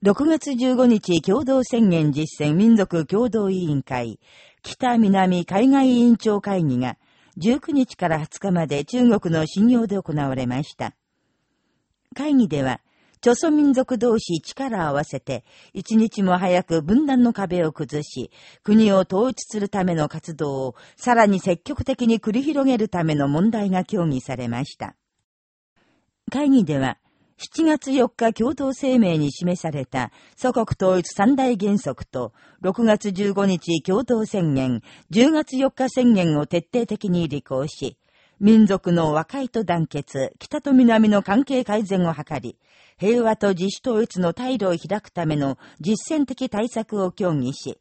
6月15日共同宣言実践民族共同委員会、北南海外委員長会議が19日から20日まで中国の信用で行われました。会議では、朝鮮民族同士力を合わせて、一日も早く分断の壁を崩し、国を統一するための活動をさらに積極的に繰り広げるための問題が協議されました。会議では、7月4日共同声明に示された祖国統一三大原則と6月15日共同宣言、10月4日宣言を徹底的に履行し、民族の和解と団結、北と南の関係改善を図り、平和と自主統一の退路を開くための実践的対策を協議し、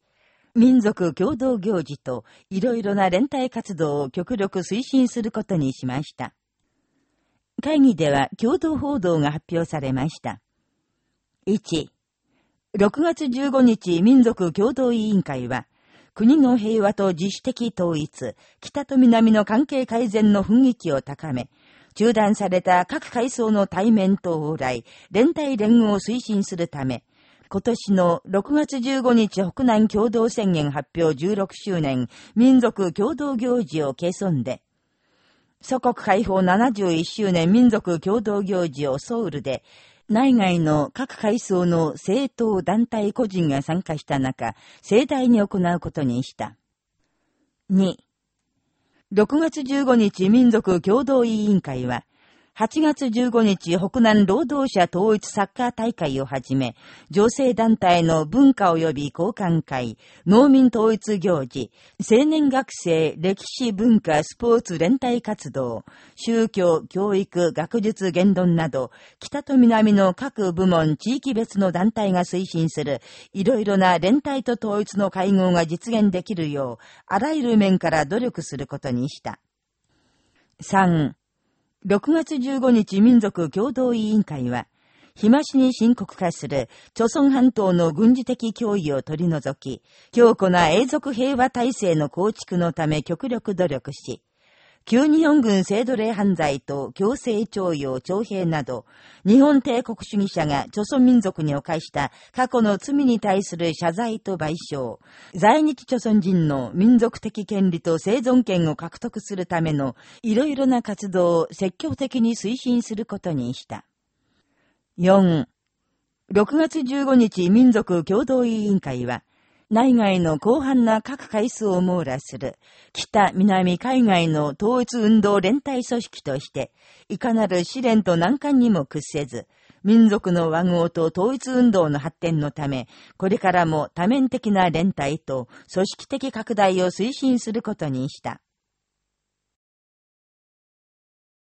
民族共同行事といろいろな連帯活動を極力推進することにしました。会議では共同報道が発表されました。1、6月15日民族共同委員会は、国の平和と自主的統一、北と南の関係改善の雰囲気を高め、中断された各階層の対面と往来、連帯連合を推進するため、今年の6月15日北南共同宣言発表16周年民族共同行事を計算で、祖国解放71周年民族共同行事をソウルで、内外の各階層の政党団体個人が参加した中、盛大に行うことにした。2、6月15日民族共同委員会は、8月15日北南労働者統一サッカー大会をはじめ、女性団体の文化及び交換会、農民統一行事、青年学生歴史文化スポーツ連帯活動、宗教、教育、学術言論など、北と南の各部門地域別の団体が推進する、いろいろな連帯と統一の会合が実現できるよう、あらゆる面から努力することにした。3、6月15日民族共同委員会は、日増しに深刻化する、朝鮮半島の軍事的脅威を取り除き、強固な永続平和体制の構築のため極力努力し、旧日本軍制度例犯罪と強制徴用、徴兵など、日本帝国主義者が朝鮮民族に犯した過去の罪に対する謝罪と賠償、在日朝鮮人の民族的権利と生存権を獲得するためのいろいろな活動を積極的に推進することにした。4. 6月15日民族共同委員会は、内外の広範な各階層を網羅する、北、南、海外の統一運動連帯組織として、いかなる試練と難関にも屈せず、民族の和合と統一運動の発展のため、これからも多面的な連帯と組織的拡大を推進することにした。